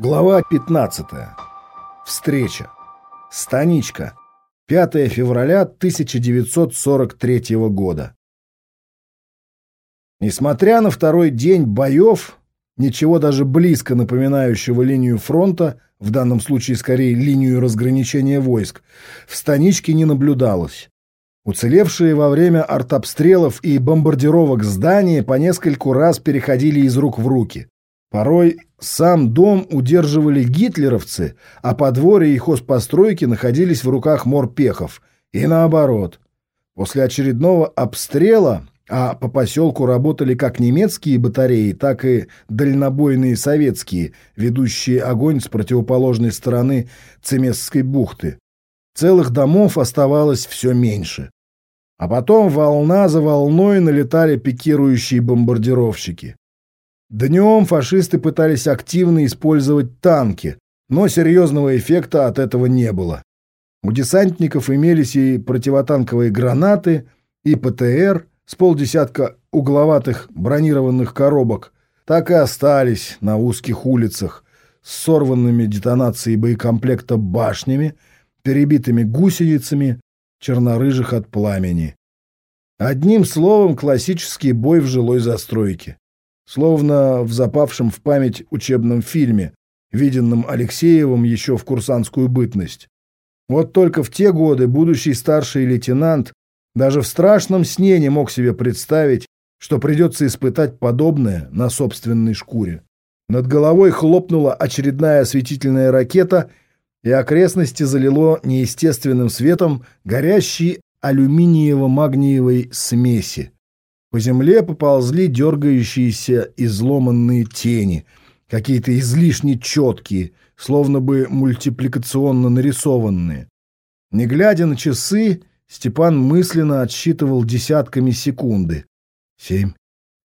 Глава 15. Встреча. Станичка. 5 февраля 1943 года. Несмотря на второй день боев, ничего даже близко напоминающего линию фронта, в данном случае скорее линию разграничения войск, в станичке не наблюдалось. Уцелевшие во время артобстрелов и бомбардировок здания по нескольку раз переходили из рук в руки. Порой сам дом удерживали гитлеровцы, а подворье и хозпостройки находились в руках морпехов. И наоборот. После очередного обстрела, а по поселку работали как немецкие батареи, так и дальнобойные советские, ведущие огонь с противоположной стороны Цемесской бухты, целых домов оставалось все меньше. А потом волна за волной налетали пикирующие бомбардировщики. Днем фашисты пытались активно использовать танки, но серьезного эффекта от этого не было. У десантников имелись и противотанковые гранаты, и ПТР с полдесятка угловатых бронированных коробок, так и остались на узких улицах с сорванными детонацией боекомплекта башнями, перебитыми гусеницами, чернорыжих от пламени. Одним словом, классический бой в жилой застройке словно в запавшем в память учебном фильме, виденном Алексеевым еще в курсантскую бытность. Вот только в те годы будущий старший лейтенант даже в страшном сне не мог себе представить, что придется испытать подобное на собственной шкуре. Над головой хлопнула очередная осветительная ракета, и окрестности залило неестественным светом горящей алюминиево-магниевой смеси. По земле поползли дергающиеся изломанные тени, какие-то излишне четкие, словно бы мультипликационно нарисованные. Не глядя на часы, Степан мысленно отсчитывал десятками секунды. Семь,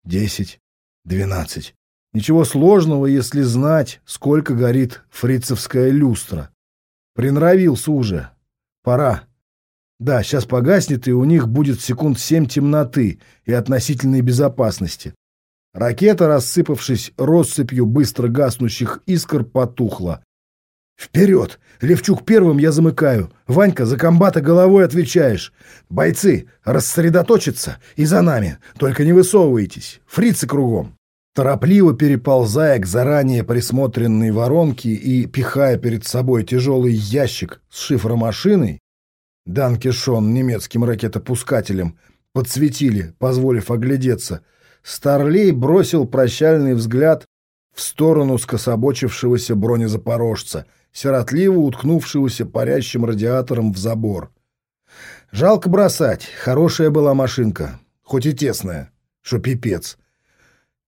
десять, двенадцать. Ничего сложного, если знать, сколько горит фрицевская люстра. Приноровился уже. Пора. Да, сейчас погаснет, и у них будет секунд семь темноты и относительной безопасности. Ракета, рассыпавшись россыпью быстро гаснущих искр, потухла. «Вперед! Левчук первым я замыкаю. Ванька, за комбата головой отвечаешь. Бойцы, рассредоточиться и за нами. Только не высовывайтесь. Фрицы кругом». Торопливо переползая к заранее присмотренной воронке и пихая перед собой тяжелый ящик с шифромашиной, Данкишон немецким ракетопускателем подсветили, позволив оглядеться. Старлей бросил прощальный взгляд в сторону скособочившегося бронезапорожца, сиротливо уткнувшегося парящим радиатором в забор. Жалко бросать, хорошая была машинка, хоть и тесная, что пипец.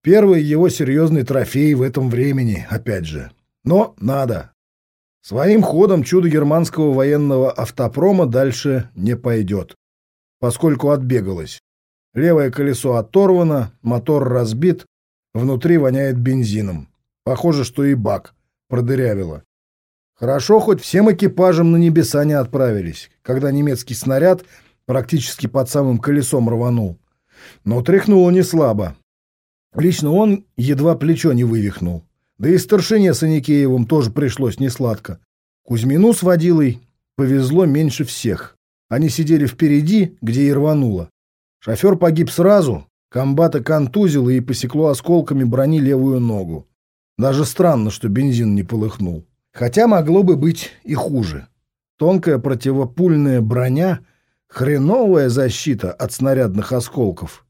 Первый его серьезный трофей в этом времени, опять же. Но надо, Своим ходом чудо германского военного автопрома дальше не пойдет, поскольку отбегалось. Левое колесо оторвано, мотор разбит, внутри воняет бензином. Похоже, что и бак продырявило. Хорошо, хоть всем экипажем на небеса не отправились, когда немецкий снаряд практически под самым колесом рванул. Но тряхнуло не слабо. Лично он едва плечо не вывихнул. Да и старшине с Аникеевым тоже пришлось несладко. Кузьмину с водилой повезло меньше всех. Они сидели впереди, где и рвануло. Шофер погиб сразу, комбата контузило и посекло осколками брони левую ногу. Даже странно, что бензин не полыхнул. Хотя могло бы быть и хуже. Тонкая противопульная броня — хреновая защита от снарядных осколков,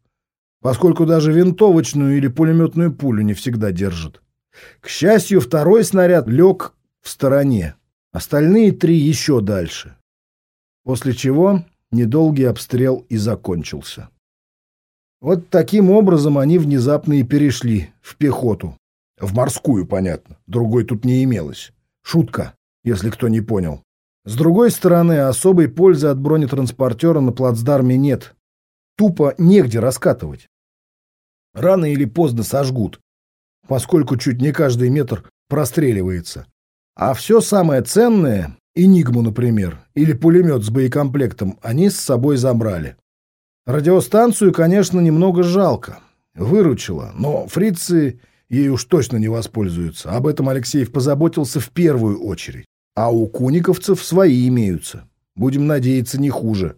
поскольку даже винтовочную или пулеметную пулю не всегда держит. К счастью, второй снаряд лег в стороне. Остальные три еще дальше. После чего недолгий обстрел и закончился. Вот таким образом они внезапно и перешли в пехоту. В морскую, понятно. Другой тут не имелось. Шутка, если кто не понял. С другой стороны, особой пользы от бронетранспортера на плацдарме нет. Тупо негде раскатывать. Рано или поздно сожгут поскольку чуть не каждый метр простреливается. А все самое ценное, Энигму, например, или пулемет с боекомплектом, они с собой забрали. Радиостанцию, конечно, немного жалко. Выручила, но фрицы ей уж точно не воспользуются. Об этом Алексеев позаботился в первую очередь. А у куниковцев свои имеются. Будем надеяться, не хуже.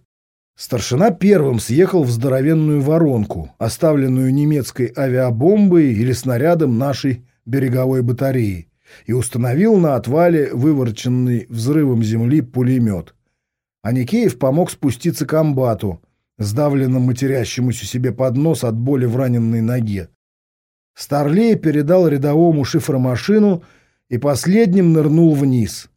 Старшина первым съехал в здоровенную воронку, оставленную немецкой авиабомбой или снарядом нашей береговой батареи, и установил на отвале выворченный взрывом земли пулемет. А Никеев помог спуститься к амбату, сдавленно матерящемуся себе под нос от боли в раненной ноге. Старлей передал рядовому шифромашину и последним нырнул вниз.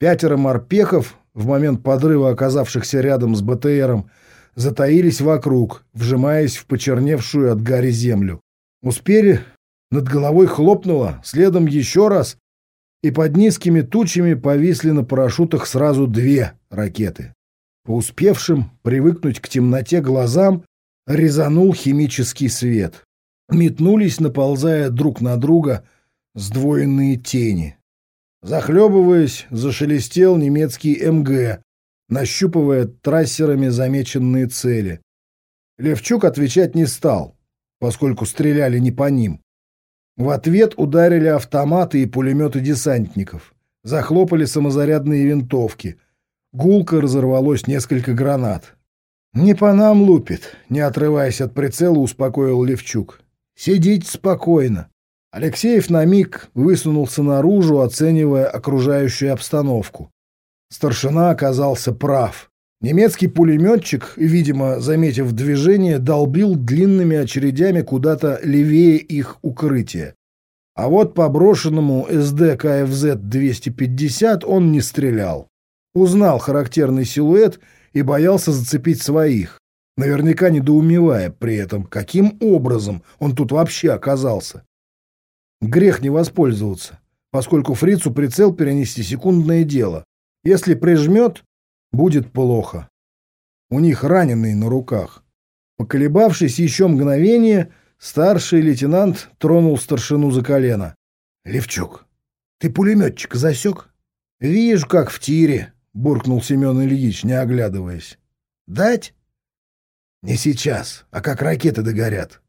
Пятеро морпехов, в момент подрыва оказавшихся рядом с БТРом, затаились вокруг, вжимаясь в почерневшую от гари землю. Успели, над головой хлопнуло, следом еще раз, и под низкими тучами повисли на парашютах сразу две ракеты. По успевшим привыкнуть к темноте глазам резанул химический свет. Метнулись, наползая друг на друга, сдвоенные тени. Захлебываясь, зашелестел немецкий МГ, нащупывая трассерами замеченные цели. Левчук отвечать не стал, поскольку стреляли не по ним. В ответ ударили автоматы и пулеметы десантников. Захлопали самозарядные винтовки. Гулко разорвалось несколько гранат. «Не по нам лупит», — не отрываясь от прицела, успокоил Левчук. «Сидите спокойно. Алексеев на миг высунулся наружу, оценивая окружающую обстановку. Старшина оказался прав. Немецкий пулеметчик, видимо, заметив движение, долбил длинными очередями куда-то левее их укрытия. А вот по брошенному Sd.Kfz. 250 он не стрелял. Узнал характерный силуэт и боялся зацепить своих, наверняка недоумевая при этом, каким образом он тут вообще оказался. Грех не воспользоваться, поскольку фрицу прицел перенести секундное дело. Если прижмет, будет плохо. У них раненые на руках. Поколебавшись еще мгновение, старший лейтенант тронул старшину за колено. — Левчук, ты пулеметчик засек? — Вижу, как в тире, — буркнул Семен Ильич, не оглядываясь. — Дать? — Не сейчас, а как ракеты догорят.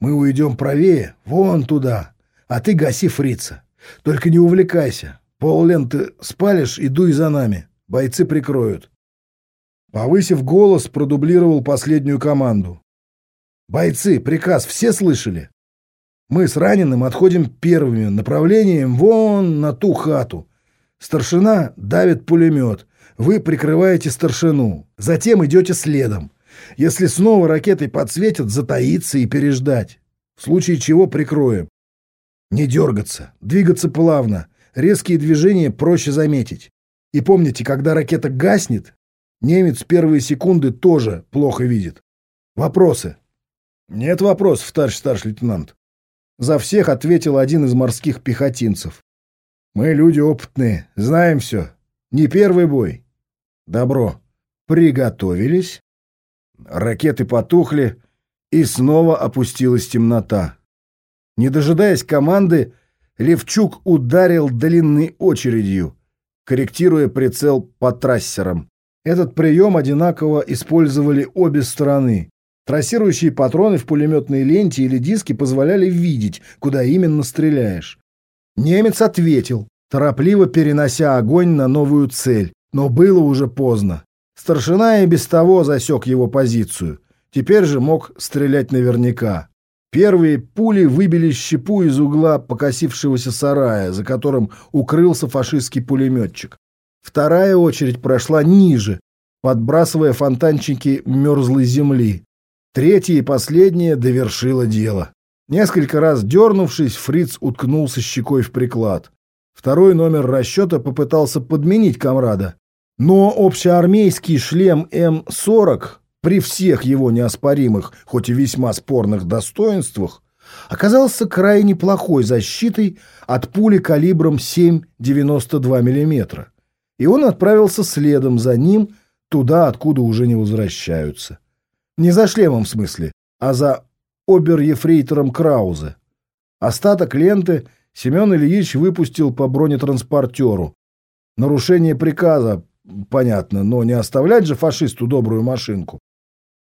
Мы уйдем правее, вон туда, а ты гаси фрица. Только не увлекайся. Пол ленты спалишь и дуй за нами. Бойцы прикроют. Повысив голос, продублировал последнюю команду. «Бойцы, приказ все слышали? Мы с раненым отходим первыми направлением вон на ту хату. Старшина давит пулемет. Вы прикрываете старшину. Затем идете следом. Если снова ракетой подсветят, затаиться и переждать. В случае чего прикроем. Не дергаться, двигаться плавно, резкие движения проще заметить. И помните, когда ракета гаснет, немец первые секунды тоже плохо видит. Вопросы? Нет вопросов, товарищ старший лейтенант. За всех ответил один из морских пехотинцев. Мы люди опытные, знаем все. Не первый бой. Добро. Приготовились. Ракеты потухли, и снова опустилась темнота. Не дожидаясь команды, Левчук ударил длинной очередью, корректируя прицел по трассерам. Этот прием одинаково использовали обе стороны. Трассирующие патроны в пулеметной ленте или диске позволяли видеть, куда именно стреляешь. Немец ответил, торопливо перенося огонь на новую цель, но было уже поздно. Старшина и без того засек его позицию. Теперь же мог стрелять наверняка. Первые пули выбили щепу из угла покосившегося сарая, за которым укрылся фашистский пулеметчик. Вторая очередь прошла ниже, подбрасывая фонтанчики мерзлой земли. Третья и последняя довершила дело. Несколько раз дернувшись, фриц уткнулся щекой в приклад. Второй номер расчета попытался подменить комрада. Но общеармейский шлем М-40 при всех его неоспоримых, хоть и весьма спорных достоинствах, оказался крайне плохой защитой от пули калибром 7,92 мм, и он отправился следом за ним туда, откуда уже не возвращаются. Не за шлемом в смысле, а за обер-ефрейтором Краузе. Остаток ленты Семен Ильич выпустил по бронетранспортеру. Нарушение приказа, понятно, но не оставлять же фашисту добрую машинку.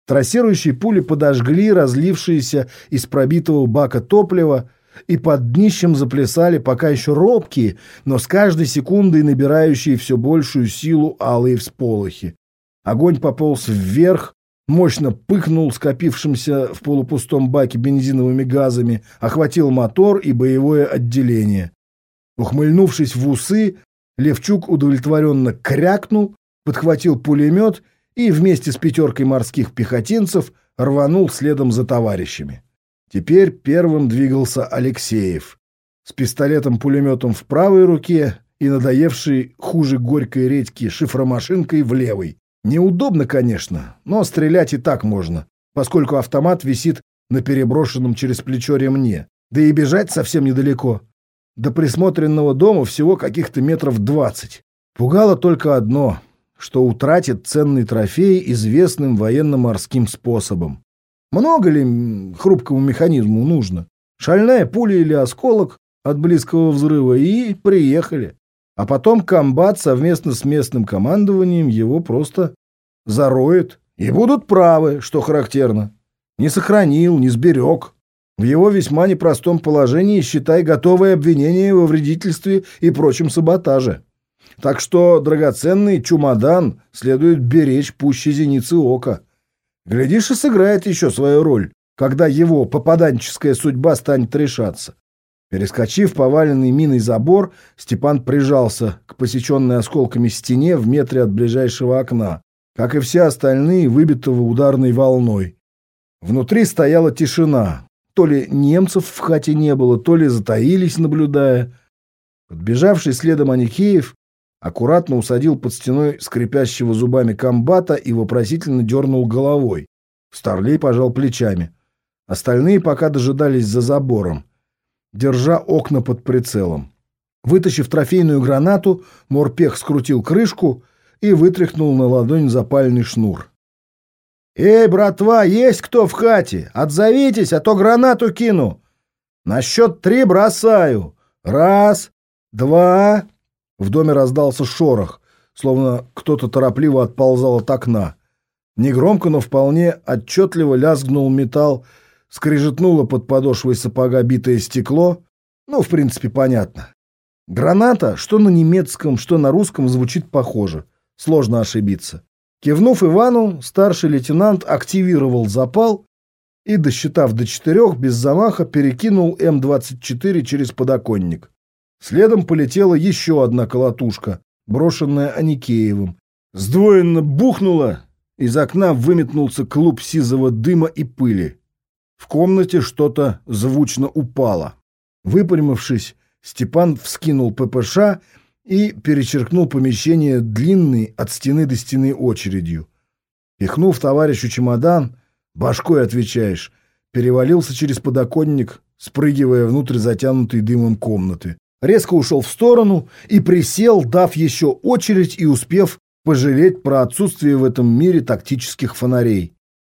Трассирующие пули подожгли разлившиеся из пробитого бака топлива, и под днищем заплясали пока еще робкие, но с каждой секундой набирающие все большую силу алые всполохи. Огонь пополз вверх, мощно пыхнул скопившимся в полупустом баке бензиновыми газами, охватил мотор и боевое отделение. Ухмыльнувшись в усы, Левчук удовлетворенно крякнул, подхватил пулемет и вместе с пятеркой морских пехотинцев рванул следом за товарищами. Теперь первым двигался Алексеев с пистолетом-пулеметом в правой руке и надоевшей хуже горькой редьки шифромашинкой в левой. Неудобно, конечно, но стрелять и так можно, поскольку автомат висит на переброшенном через плечо ремне. Да и бежать совсем недалеко. До присмотренного дома всего каких-то метров двадцать. Пугало только одно, что утратит ценный трофей известным военно-морским способом. Много ли хрупкому механизму нужно? Шальная пуля или осколок от близкого взрыва и приехали. А потом комбат совместно с местным командованием его просто зароет. И будут правы, что характерно. Не сохранил, не сберег. В его весьма непростом положении, считай, готовое обвинение во вредительстве и прочем саботаже. Так что драгоценный чумодан следует беречь пуще зеницы ока. Глядишь, и сыграет еще свою роль, когда его попаданческая судьба станет решаться. Перескочив поваленный миной забор, Степан прижался к посеченной осколками стене в метре от ближайшего окна, как и все остальные, выбитого ударной волной. Внутри стояла тишина. То ли немцев в хате не было, то ли затаились, наблюдая. Подбежавший следом Аникеев аккуратно усадил под стеной скрипящего зубами комбата и вопросительно дернул головой. Старлей пожал плечами. Остальные пока дожидались за забором, держа окна под прицелом. Вытащив трофейную гранату, морпех скрутил крышку и вытряхнул на ладонь запальный шнур. «Эй, братва, есть кто в хате? Отзовитесь, а то гранату кину. На счет три бросаю. Раз, два...» В доме раздался шорох, словно кто-то торопливо отползал от окна. Негромко, но вполне отчетливо лязгнул металл, скрежетнуло под подошвой сапога битое стекло. Ну, в принципе, понятно. Граната, что на немецком, что на русском, звучит похоже. Сложно ошибиться. Кивнув Ивану, старший лейтенант активировал запал и, досчитав до четырех, без замаха перекинул М-24 через подоконник. Следом полетела еще одна колотушка, брошенная Аникеевым. Сдвоенно бухнула, из окна выметнулся клуб сизого дыма и пыли. В комнате что-то звучно упало. Выпрямившись, Степан вскинул ППШ и перечеркнул помещение длинной от стены до стены очередью. Пихнув товарищу чемодан, башкой отвечаешь, перевалился через подоконник, спрыгивая внутрь затянутой дымом комнаты резко ушел в сторону и присел, дав еще очередь и успев пожалеть про отсутствие в этом мире тактических фонарей.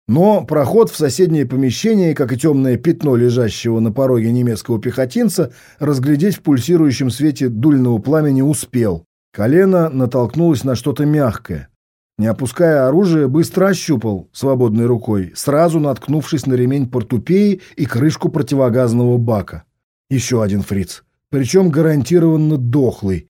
Но проход в соседнее помещение, как и темное пятно лежащего на пороге немецкого пехотинца, разглядеть в пульсирующем свете дульного пламени успел. Колено натолкнулось на что-то мягкое. Не опуская оружие, быстро ощупал свободной рукой, сразу наткнувшись на ремень портупеи и крышку противогазного бака. Еще один фриц причем гарантированно дохлый.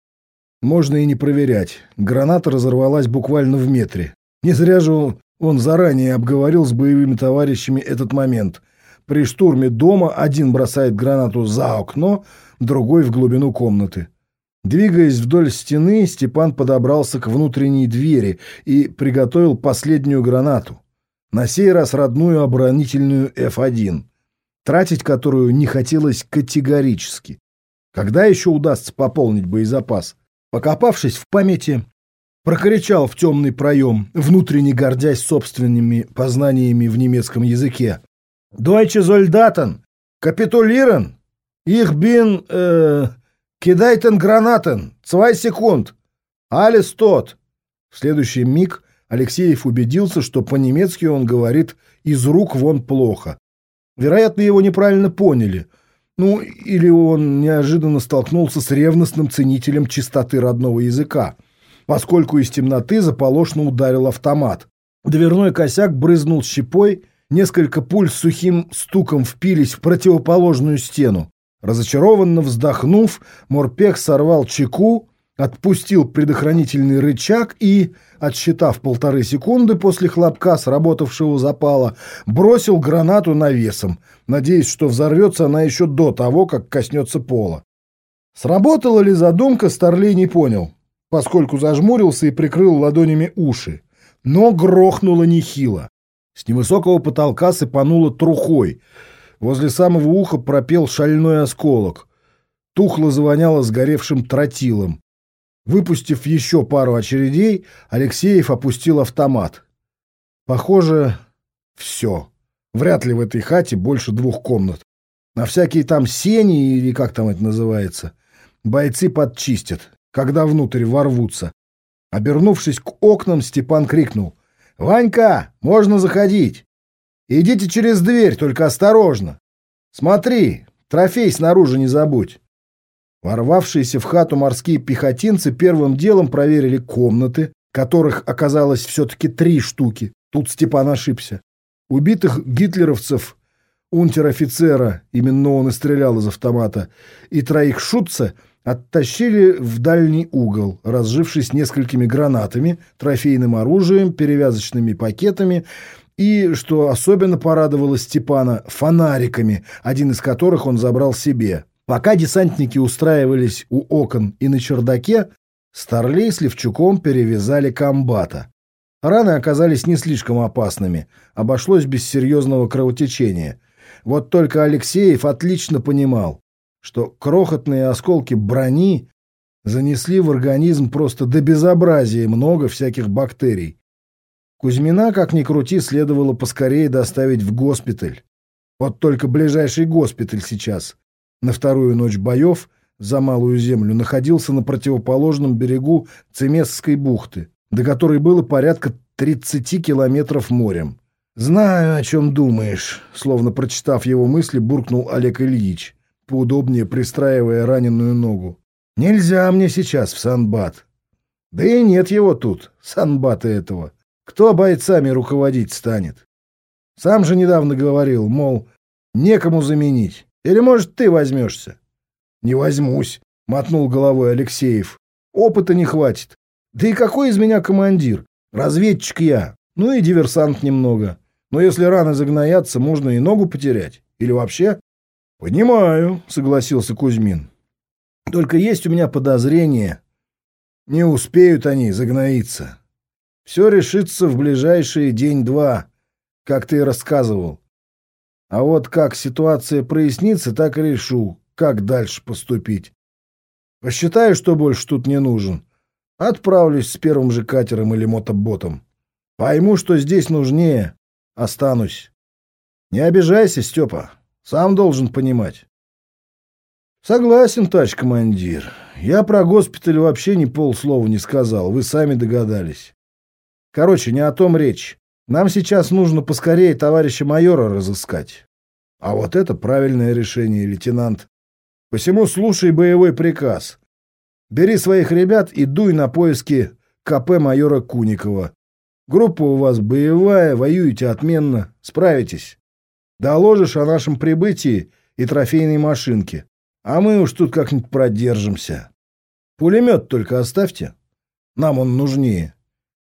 Можно и не проверять. Граната разорвалась буквально в метре. Не зря же он заранее обговорил с боевыми товарищами этот момент. При штурме дома один бросает гранату за окно, другой в глубину комнаты. Двигаясь вдоль стены, Степан подобрался к внутренней двери и приготовил последнюю гранату. На сей раз родную оборонительную F1, тратить которую не хотелось категорически. Когда еще удастся пополнить боезапас? Покопавшись в памяти, прокричал в темный проем, внутренне гордясь собственными познаниями в немецком языке. «Deutsche Soldaten! Капитулирен! Их бин... Э, кидайтен гранатен! Zwei секунд! Alles tot!» В следующий миг Алексеев убедился, что по-немецки он говорит «из рук вон плохо». Вероятно, его неправильно поняли – ну, или он неожиданно столкнулся с ревностным ценителем чистоты родного языка, поскольку из темноты заполошно ударил автомат. Дверной косяк брызнул щепой, несколько пуль с сухим стуком впились в противоположную стену. Разочарованно вздохнув, Морпех сорвал чеку, отпустил предохранительный рычаг и, отсчитав полторы секунды после хлопка сработавшего запала, бросил гранату навесом, надеясь, что взорвется она еще до того, как коснется пола. Сработала ли задумка, Старлей не понял, поскольку зажмурился и прикрыл ладонями уши. Но грохнуло нехило. С невысокого потолка сыпануло трухой. Возле самого уха пропел шальной осколок. Тухло завоняло сгоревшим тротилом. Выпустив еще пару очередей, Алексеев опустил автомат. Похоже, все. Вряд ли в этой хате больше двух комнат. На всякие там сени, или как там это называется, бойцы подчистят, когда внутрь ворвутся. Обернувшись к окнам, Степан крикнул. «Ванька, можно заходить! Идите через дверь, только осторожно! Смотри, трофей снаружи не забудь!» Ворвавшиеся в хату морские пехотинцы первым делом проверили комнаты, которых оказалось все-таки три штуки. Тут Степан ошибся. Убитых гитлеровцев, унтер-офицера, именно он и стрелял из автомата, и троих шутца оттащили в дальний угол, разжившись несколькими гранатами, трофейным оружием, перевязочными пакетами и, что особенно порадовало Степана, фонариками, один из которых он забрал себе. Пока десантники устраивались у окон и на чердаке, Старлей с Левчуком перевязали комбата. Раны оказались не слишком опасными, обошлось без серьезного кровотечения. Вот только Алексеев отлично понимал, что крохотные осколки брони занесли в организм просто до безобразия много всяких бактерий. Кузьмина, как ни крути, следовало поскорее доставить в госпиталь. Вот только ближайший госпиталь сейчас на вторую ночь боев за Малую Землю находился на противоположном берегу Цемесской бухты, до которой было порядка 30 километров морем. «Знаю, о чем думаешь», — словно прочитав его мысли, буркнул Олег Ильич, поудобнее пристраивая раненую ногу. «Нельзя мне сейчас в Санбат. Да и нет его тут, Санбата этого. Кто бойцами руководить станет? Сам же недавно говорил, мол, некому заменить. Или, может, ты возьмешься? — Не возьмусь, — мотнул головой Алексеев. — Опыта не хватит. Да и какой из меня командир? Разведчик я. Ну и диверсант немного. Но если рано загноятся, можно и ногу потерять. Или вообще? — Понимаю, — согласился Кузьмин. — Только есть у меня подозрение. Не успеют они загноиться. Все решится в ближайшие день-два, как ты рассказывал. А вот как ситуация прояснится, так и решу, как дальше поступить. Посчитаю, что больше тут не нужен. Отправлюсь с первым же катером или мотоботом. Пойму, что здесь нужнее. Останусь. Не обижайся, Степа. Сам должен понимать. Согласен, товарищ командир. Я про госпиталь вообще ни полслова не сказал. Вы сами догадались. Короче, не о том речь. Нам сейчас нужно поскорее товарища майора разыскать. А вот это правильное решение, лейтенант. Посему слушай боевой приказ. Бери своих ребят и дуй на поиски КП майора Куникова. Группа у вас боевая, воюете отменно, справитесь. Доложишь о нашем прибытии и трофейной машинке. А мы уж тут как-нибудь продержимся. Пулемет только оставьте. Нам он нужнее.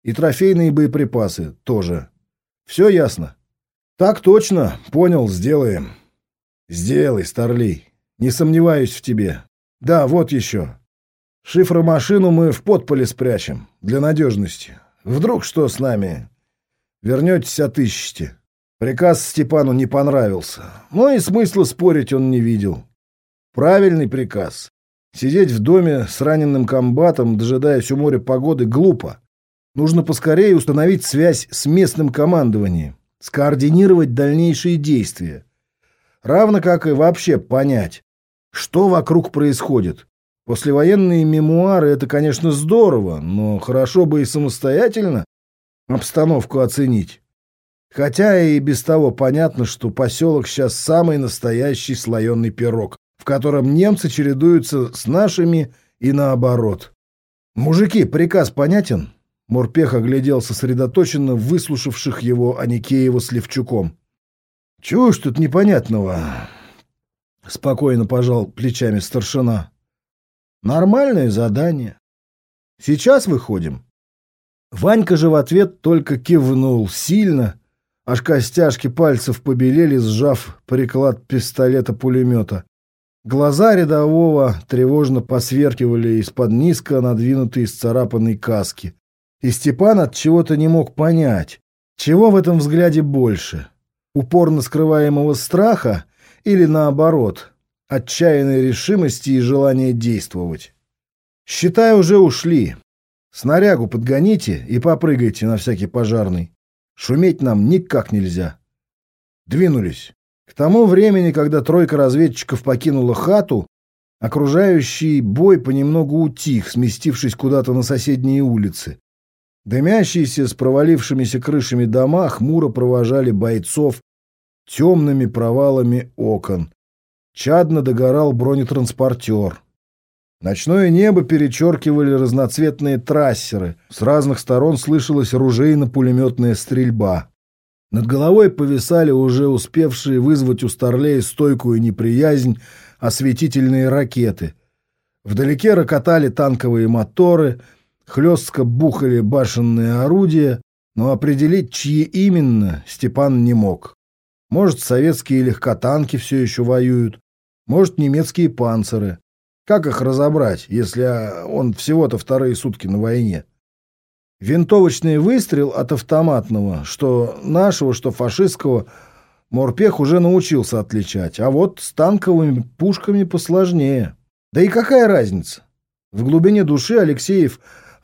И трофейные боеприпасы тоже. Все ясно? Так точно. Понял, сделаем. Сделай, Старлей. Не сомневаюсь в тебе. Да, вот еще. Шифромашину мы в подполе спрячем. Для надежности. Вдруг что с нами? Вернетесь, отыщите. Приказ Степану не понравился. Но и смысла спорить он не видел. Правильный приказ. Сидеть в доме с раненым комбатом, дожидаясь у моря погоды, глупо. Нужно поскорее установить связь с местным командованием, скоординировать дальнейшие действия. Равно как и вообще понять, что вокруг происходит. Послевоенные мемуары — это, конечно, здорово, но хорошо бы и самостоятельно обстановку оценить. Хотя и без того понятно, что поселок сейчас самый настоящий слоеный пирог, в котором немцы чередуются с нашими и наоборот. «Мужики, приказ понятен?» Морпех оглядел сосредоточенно выслушавших его Аникеева с Левчуком. «Чего ж тут непонятного? — спокойно пожал плечами старшина. «Нормальное задание. Сейчас выходим». Ванька же в ответ только кивнул сильно, аж костяшки пальцев побелели, сжав приклад пистолета-пулемета. Глаза рядового тревожно посверкивали из-под низко надвинутой исцарапанной каски. И Степан от чего-то не мог понять, чего в этом взгляде больше — упорно скрываемого страха или, наоборот, отчаянной решимости и желания действовать. Считай, уже ушли. Снарягу подгоните и попрыгайте на всякий пожарный. Шуметь нам никак нельзя. Двинулись. К тому времени, когда тройка разведчиков покинула хату, окружающий бой понемногу утих, сместившись куда-то на соседние улицы. Дымящиеся с провалившимися крышами дома хмуро провожали бойцов темными провалами окон. Чадно догорал бронетранспортер. Ночное небо перечеркивали разноцветные трассеры. С разных сторон слышалась ружейно-пулеметная стрельба. Над головой повисали уже успевшие вызвать у Старлея стойкую неприязнь осветительные ракеты. Вдалеке рокотали танковые моторы, хлестко бухали башенные орудия, но определить, чьи именно, Степан не мог. Может, советские легкотанки все еще воюют, может, немецкие панциры. Как их разобрать, если он всего-то вторые сутки на войне? Винтовочный выстрел от автоматного, что нашего, что фашистского, Морпех уже научился отличать, а вот с танковыми пушками посложнее. Да и какая разница? В глубине души Алексеев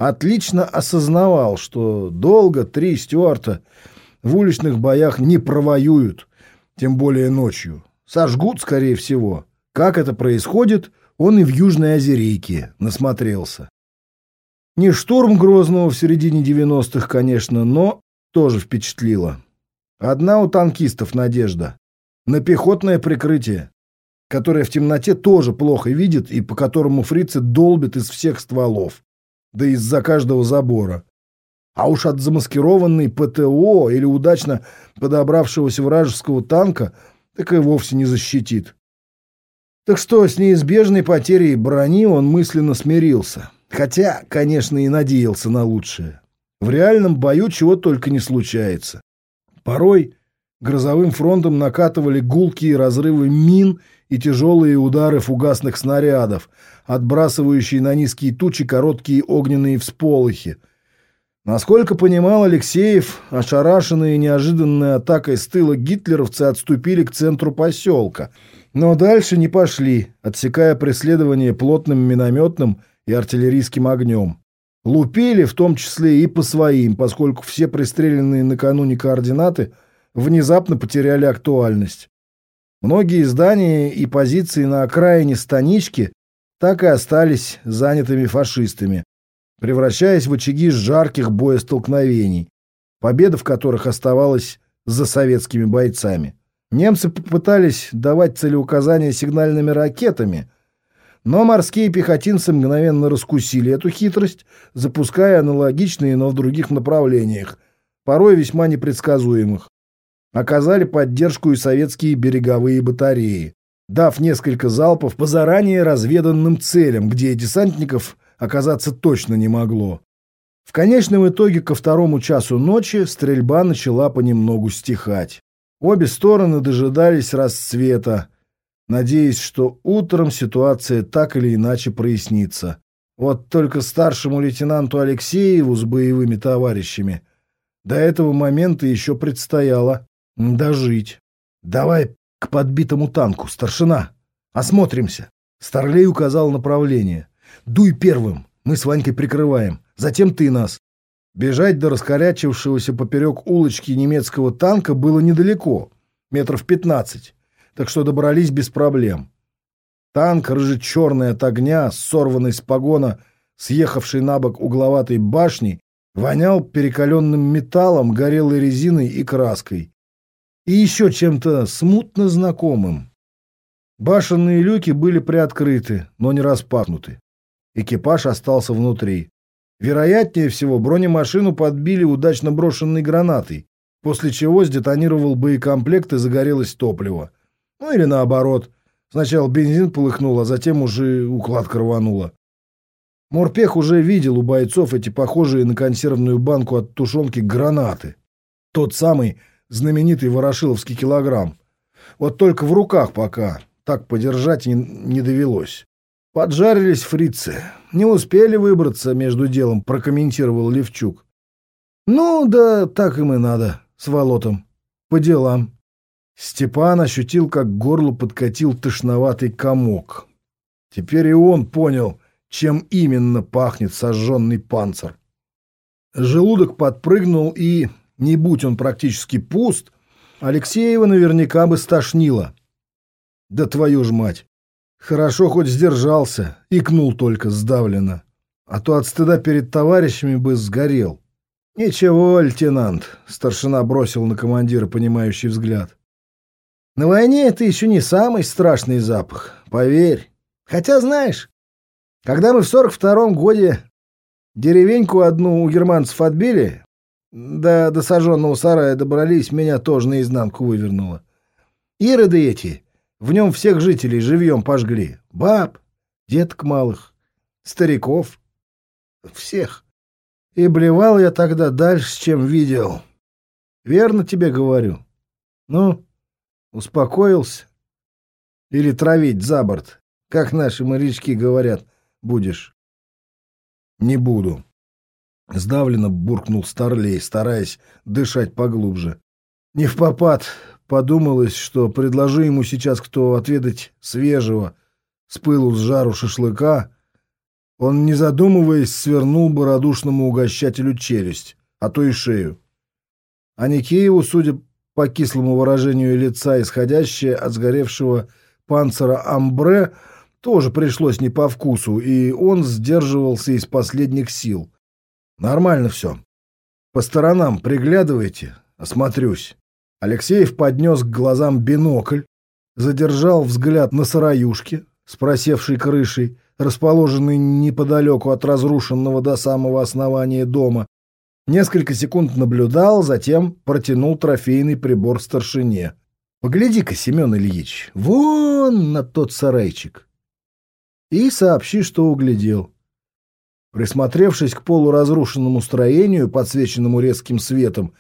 отлично осознавал, что долго три стюарта в уличных боях не провоюют, тем более ночью. Сожгут, скорее всего. Как это происходит, он и в Южной Озерейке насмотрелся. Не штурм Грозного в середине 90-х, конечно, но тоже впечатлило. Одна у танкистов надежда. На пехотное прикрытие, которое в темноте тоже плохо видит и по которому фрицы долбят из всех стволов, да из-за каждого забора. А уж от замаскированной ПТО или удачно подобравшегося вражеского танка так и вовсе не защитит. Так что с неизбежной потерей брони он мысленно смирился. Хотя, конечно, и надеялся на лучшее. В реальном бою чего только не случается. Порой грозовым фронтом накатывали гулкие разрывы мин и тяжелые удары фугасных снарядов, отбрасывающие на низкие тучи короткие огненные всполохи. Насколько понимал Алексеев, ошарашенные неожиданной атакой с тыла гитлеровцы отступили к центру поселка, но дальше не пошли, отсекая преследование плотным минометным и артиллерийским огнем. Лупили в том числе и по своим, поскольку все пристреленные накануне координаты внезапно потеряли актуальность. Многие здания и позиции на окраине станички так и остались занятыми фашистами, превращаясь в очаги жарких боестолкновений, победа в которых оставалась за советскими бойцами. Немцы попытались давать целеуказания сигнальными ракетами – но морские пехотинцы мгновенно раскусили эту хитрость, запуская аналогичные, но в других направлениях, порой весьма непредсказуемых. Оказали поддержку и советские береговые батареи, дав несколько залпов по заранее разведанным целям, где десантников оказаться точно не могло. В конечном итоге ко второму часу ночи стрельба начала понемногу стихать. Обе стороны дожидались расцвета, надеясь, что утром ситуация так или иначе прояснится. Вот только старшему лейтенанту Алексееву с боевыми товарищами до этого момента еще предстояло дожить. «Давай к подбитому танку, старшина. Осмотримся». Старлей указал направление. «Дуй первым, мы с Ванькой прикрываем. Затем ты нас». Бежать до раскорячившегося поперек улочки немецкого танка было недалеко, метров пятнадцать так что добрались без проблем. Танк, рыже-черный от огня, сорванный с погона, съехавший на бок угловатой башни, вонял перекаленным металлом, горелой резиной и краской. И еще чем-то смутно знакомым. Башенные люки были приоткрыты, но не распахнуты. Экипаж остался внутри. Вероятнее всего, бронемашину подбили удачно брошенной гранатой, после чего сдетонировал боекомплект и загорелось топливо. Ну или наоборот, Сначала бензин полыхнул, а затем уже укладка рванула. Морпех уже видел у бойцов эти похожие на консервную банку от тушенки гранаты. Тот самый знаменитый ворошиловский килограмм. Вот только в руках пока так подержать не, не довелось. Поджарились фрицы. Не успели выбраться между делом, прокомментировал Левчук. Ну да, так им и надо, с Волотом. По делам. Степан ощутил, как к горлу подкатил тошноватый комок. Теперь и он понял, чем именно пахнет сожженный панцирь. Желудок подпрыгнул и, не будь он практически пуст, Алексеева наверняка бы стошнило. Да твою ж мать! Хорошо хоть сдержался, икнул только сдавленно. А то от стыда перед товарищами бы сгорел. Ничего, лейтенант, старшина бросил на командира понимающий взгляд. На войне это еще не самый страшный запах, поверь. Хотя, знаешь, когда мы в сорок втором годе деревеньку одну у германцев отбили, да до сожженного сарая добрались, меня тоже наизнанку вывернуло. Ироды эти в нем всех жителей живьем пожгли. Баб, деток малых, стариков. Всех. И блевал я тогда дальше, чем видел. Верно тебе говорю. Ну, успокоился? Или травить за борт, как наши морячки говорят, будешь? Не буду. Сдавленно буркнул Старлей, стараясь дышать поглубже. Не в попад. Подумалось, что предложи ему сейчас кто отведать свежего, с пылу с жару шашлыка, он, не задумываясь, свернул бы радушному угощателю челюсть, а то и шею. А Никееву, судя по кислому выражению лица, исходящее от сгоревшего панцира амбре, тоже пришлось не по вкусу, и он сдерживался из последних сил. Нормально все. По сторонам приглядывайте, осмотрюсь. Алексеев поднес к глазам бинокль, задержал взгляд на сыроюшке с крышей, расположенной неподалеку от разрушенного до самого основания дома. Несколько секунд наблюдал, затем протянул трофейный прибор старшине. «Погляди-ка, Семен Ильич, вон на тот сарайчик!» И сообщи, что углядел. Присмотревшись к полуразрушенному строению, подсвеченному резким светом,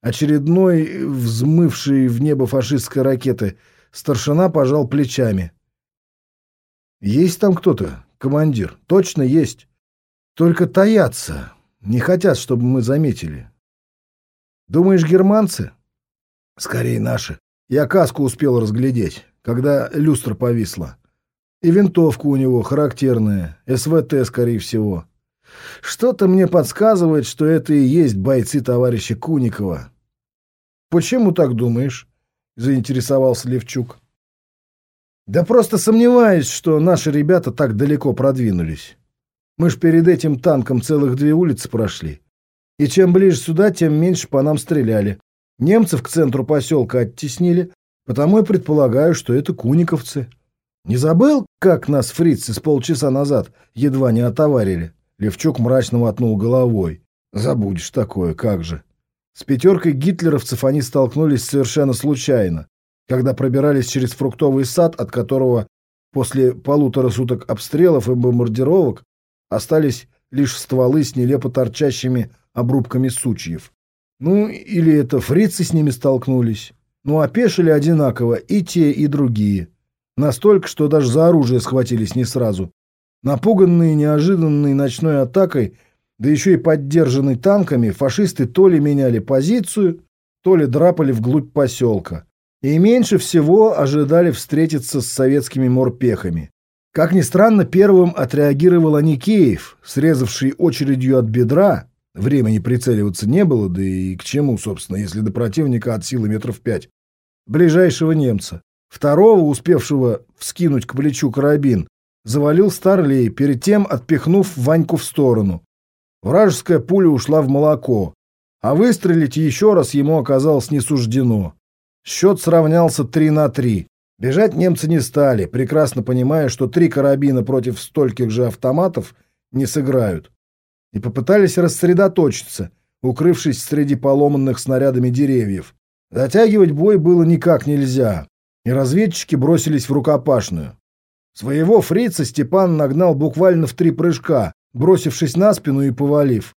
очередной взмывшей в небо фашистской ракеты, старшина пожал плечами. «Есть там кто-то, командир? Точно есть. Только таятся. Не хотят, чтобы мы заметили. Думаешь, германцы? Скорее наши. Я каску успел разглядеть, когда люстра повисла. И винтовка у него характерная, СВТ, скорее всего. Что-то мне подсказывает, что это и есть бойцы товарища Куникова. «Почему так думаешь?» — заинтересовался Левчук. «Да просто сомневаюсь, что наши ребята так далеко продвинулись. Мы ж перед этим танком целых две улицы прошли. И чем ближе сюда, тем меньше по нам стреляли. Немцев к центру поселка оттеснили, потому и предполагаю, что это куниковцы». Не забыл, как нас фрицы с полчаса назад едва не отоварили? Левчук мрачно мотнул головой. Забудешь такое, как же. С пятеркой гитлеровцев они столкнулись совершенно случайно, когда пробирались через фруктовый сад, от которого после полутора суток обстрелов и бомбардировок остались лишь стволы с нелепо торчащими обрубками сучьев. Ну, или это фрицы с ними столкнулись. Ну, опешили одинаково и те, и другие. Настолько, что даже за оружие схватились не сразу. Напуганные неожиданной ночной атакой, да еще и поддержанной танками, фашисты то ли меняли позицию, то ли драпали вглубь поселка. И меньше всего ожидали встретиться с советскими морпехами. Как ни странно, первым отреагировал Аникеев, срезавший очередью от бедра. Времени прицеливаться не было, да и к чему, собственно, если до противника от силы метров пять. Ближайшего немца. Второго, успевшего вскинуть к плечу карабин, завалил Старлей, перед тем отпихнув Ваньку в сторону. Вражеская пуля ушла в молоко, а выстрелить еще раз ему оказалось не суждено. Счет сравнялся 3 на 3. Бежать немцы не стали, прекрасно понимая, что три карабина против стольких же автоматов не сыграют. И попытались рассредоточиться, укрывшись среди поломанных снарядами деревьев. Затягивать бой было никак нельзя. и разведчики бросились в рукопашную. Своего фрица Степан нагнал буквально в три прыжка, бросившись на спину и повалив.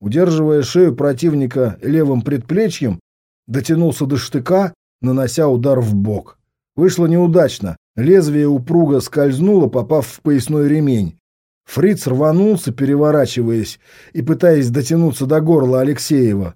Удерживая шею противника левым предплечьем, дотянулся до штыка, нанося удар в бок. Вышло неудачно. Лезвие упруго скользнуло, попав в поясной ремень. Фриц рванулся, переворачиваясь и пытаясь дотянуться до горла Алексеева.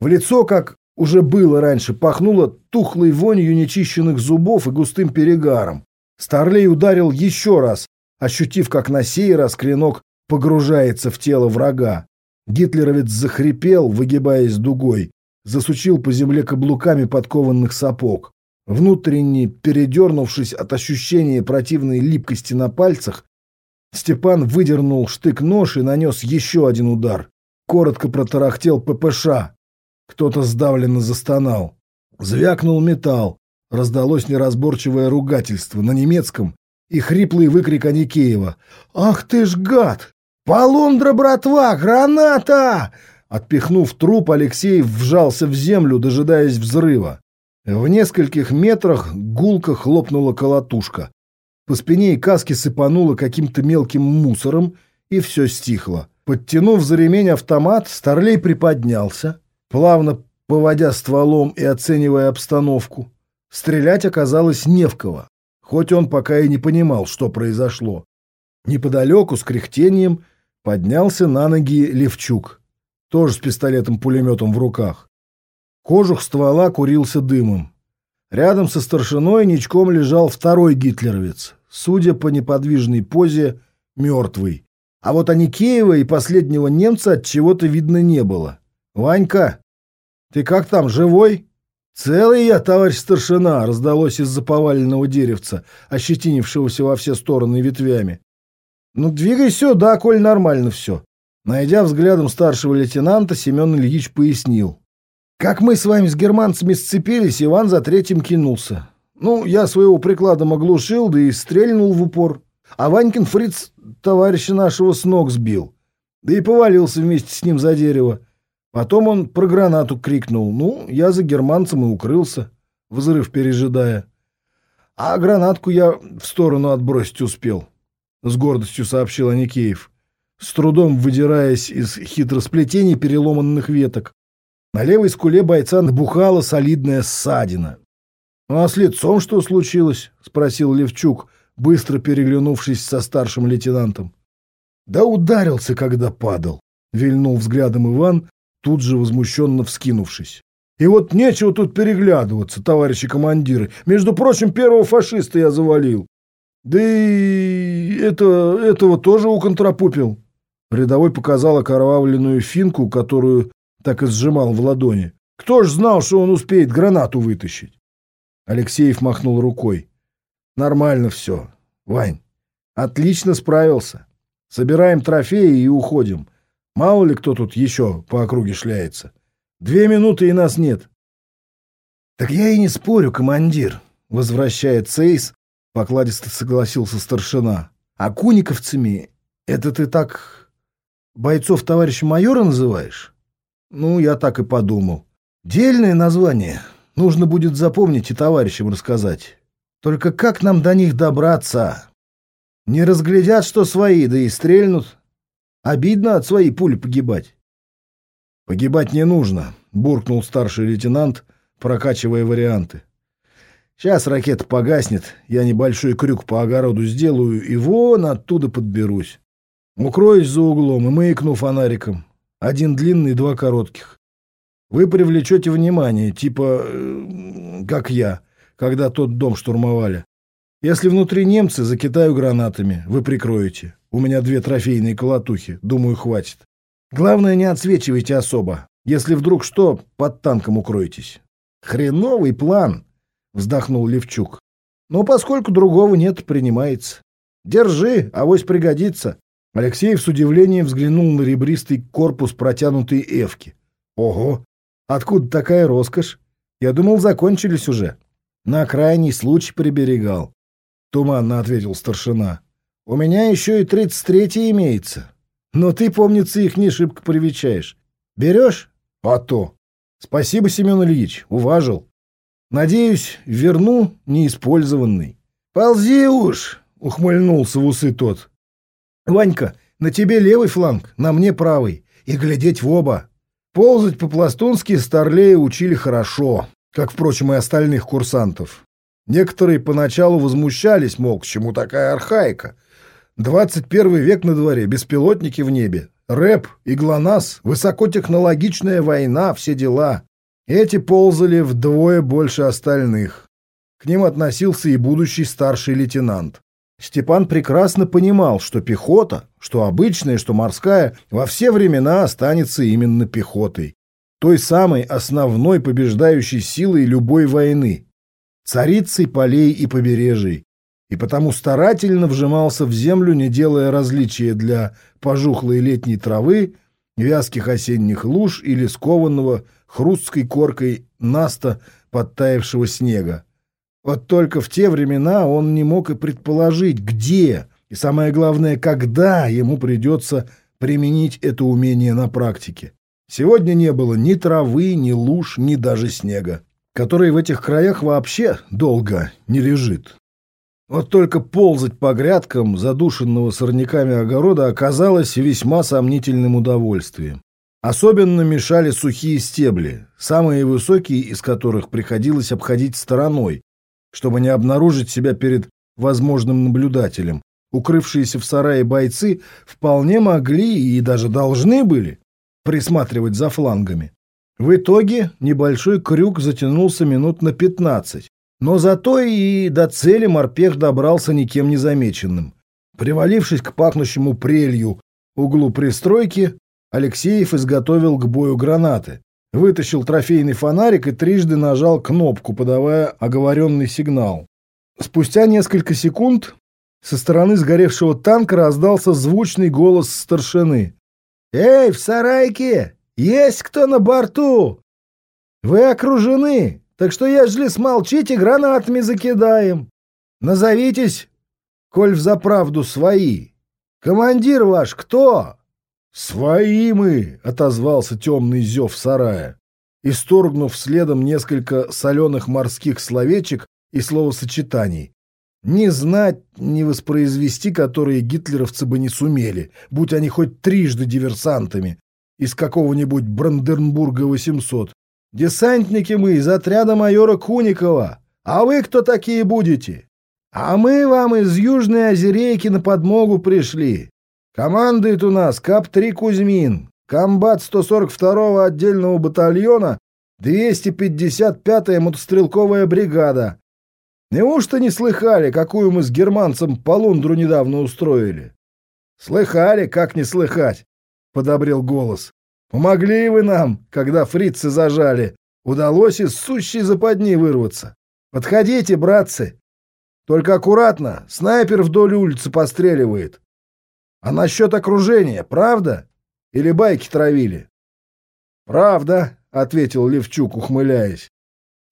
В лицо, как уже было раньше, пахнуло тухлой вонью нечищенных зубов и густым перегаром. Старлей ударил еще раз, ощутив, как на сей раз клинок погружается в тело врага. Гитлеровец захрипел, выгибаясь дугой, засучил по земле каблуками подкованных сапог. Внутренне передернувшись от ощущения противной липкости на пальцах, Степан выдернул штык-нож и нанес еще один удар. Коротко протарахтел ППШ. Кто-то сдавленно застонал. Звякнул металл. Раздалось неразборчивое ругательство на немецком и хриплый выкрик Аникеева. «Ах ты ж гад! Полундра, братва! Граната!» Отпихнув труп, Алексей вжался в землю, дожидаясь взрыва. В нескольких метрах гулко хлопнула колотушка. По спине и каске сыпануло каким-то мелким мусором, и все стихло. Подтянув за ремень автомат, Старлей приподнялся, плавно поводя стволом и оценивая обстановку. Стрелять оказалось не в кого, хоть он пока и не понимал, что произошло. Неподалеку с кряхтением поднялся на ноги Левчук, тоже с пистолетом-пулеметом в руках. Кожух ствола курился дымом. Рядом со старшиной ничком лежал второй гитлеровец, судя по неподвижной позе, мертвый. А вот Аникеева и последнего немца от чего-то видно не было. «Ванька, ты как там, живой?» «Целый я, товарищ старшина!» — раздалось из-за поваленного деревца, ощетинившегося во все стороны ветвями. «Ну, двигай сюда, коль нормально все». Найдя взглядом старшего лейтенанта, Семен Ильич пояснил. Как мы с вами с германцами сцепились, Иван за третьим кинулся. Ну, я своего прикладом оглушил, да и стрельнул в упор. А Ванькин фриц товарища нашего с ног сбил. Да и повалился вместе с ним за дерево. Потом он про гранату крикнул. Ну, я за германцем и укрылся, взрыв пережидая. А гранатку я в сторону отбросить успел, — с гордостью сообщил Аникеев, с трудом выдираясь из хитросплетений переломанных веток. На левой скуле бойца набухала солидная ссадина. «Ну а с лицом что случилось?» — спросил Левчук, быстро переглянувшись со старшим лейтенантом. «Да ударился, когда падал», — вильнул взглядом Иван, тут же возмущенно вскинувшись. «И вот нечего тут переглядываться, товарищи командиры. Между прочим, первого фашиста я завалил. Да и это, этого тоже уконтропупил». Рядовой показал окровавленную финку, которую так и сжимал в ладони. Кто ж знал, что он успеет гранату вытащить? Алексеев махнул рукой. Нормально все. Вань, отлично справился. Собираем трофеи и уходим. Мало ли кто тут еще по округе шляется. Две минуты и нас нет. Так я и не спорю, командир. Возвращает Цейс, покладисто согласился старшина. А куниковцами это ты так бойцов товарища майора называешь? Ну, я так и подумал. Дельное название. Нужно будет запомнить и товарищам рассказать. Только как нам до них добраться? Не разглядят, что свои, да и стрельнут. Обидно от своей пули погибать. Погибать не нужно, буркнул старший лейтенант, прокачивая варианты. Сейчас ракета погаснет, я небольшой крюк по огороду сделаю и вон оттуда подберусь. Укроюсь за углом и маякну фонариком. Один длинный, два коротких. Вы привлечете внимание, типа, э, как я, когда тот дом штурмовали. Если внутри немцы, закидаю гранатами, вы прикроете. У меня две трофейные колотухи, думаю, хватит. Главное, не отсвечивайте особо. Если вдруг что, под танком укроетесь. Хреновый план, вздохнул Левчук. Но поскольку другого нет, принимается. Держи, авось пригодится. Алексеев с удивлением взглянул на ребристый корпус протянутой эвки. Ого! Откуда такая роскошь? Я думал, закончились уже. На крайний случай приберегал. Туманно ответил старшина. У меня еще и тридцать третий имеется. Но ты, помнится, их не шибко привечаешь. Берешь? А то. Спасибо, Семен Ильич, уважил. Надеюсь, верну неиспользованный. «Ползи уж!» — ухмыльнулся в усы тот. «Ванька, на тебе левый фланг, на мне правый. И глядеть в оба. Ползать по-пластунски старлея учили хорошо, как, впрочем, и остальных курсантов. Некоторые поначалу возмущались, мол, к чему такая архаика. 21 век на дворе, беспилотники в небе, рэп и глонасс, высокотехнологичная война, все дела. Эти ползали вдвое больше остальных. К ним относился и будущий старший лейтенант. Степан прекрасно понимал, что пехота, что обычная, что морская, во все времена останется именно пехотой. Той самой основной побеждающей силой любой войны. Царицей полей и побережий. И потому старательно вжимался в землю, не делая различия для пожухлой летней травы, вязких осенних луж или скованного хрусткой коркой наста подтаявшего снега. Вот только в те времена он не мог и предположить, где и, самое главное, когда ему придется применить это умение на практике. Сегодня не было ни травы, ни луж, ни даже снега, который в этих краях вообще долго не лежит. Вот только ползать по грядкам задушенного сорняками огорода оказалось весьма сомнительным удовольствием. Особенно мешали сухие стебли, самые высокие из которых приходилось обходить стороной, чтобы не обнаружить себя перед возможным наблюдателем. Укрывшиеся в сарае бойцы вполне могли и даже должны были присматривать за флангами. В итоге небольшой крюк затянулся минут на пятнадцать, но зато и до цели морпех добрался никем не замеченным. Привалившись к пахнущему прелью углу пристройки, Алексеев изготовил к бою гранаты, вытащил трофейный фонарик и трижды нажал кнопку, подавая оговоренный сигнал. Спустя несколько секунд со стороны сгоревшего танка раздался звучный голос старшины. «Эй, в сарайке! Есть кто на борту? Вы окружены, так что ежели смолчите, гранатами закидаем. Назовитесь, коль взаправду свои. Командир ваш кто?» «Свои мы!» — отозвался темный зев сарая, исторгнув следом несколько соленых морских словечек и словосочетаний. Не знать, не воспроизвести, которые гитлеровцы бы не сумели, будь они хоть трижды диверсантами из какого-нибудь Бранденбурга-800. Десантники мы из отряда майора Куникова. А вы кто такие будете? А мы вам из Южной Озерейки на подмогу пришли. Командует у нас КАП-3 Кузьмин, комбат 142-го отдельного батальона, 255-я мотострелковая бригада. Неужто не слыхали, какую мы с германцем полундру недавно устроили? Слыхали, как не слыхать, подобрел голос. Помогли вы нам, когда фрицы зажали. Удалось из сущей западни вырваться. Подходите, братцы. Только аккуратно, снайпер вдоль улицы постреливает. А насчет окружения, правда? Или байки травили? Правда, ответил Левчук, ухмыляясь.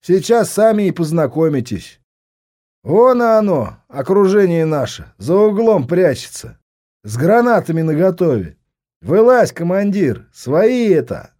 Сейчас сами и познакомитесь. Вон оно, окружение наше, за углом прячется. С гранатами наготове. Вылазь, командир, свои это.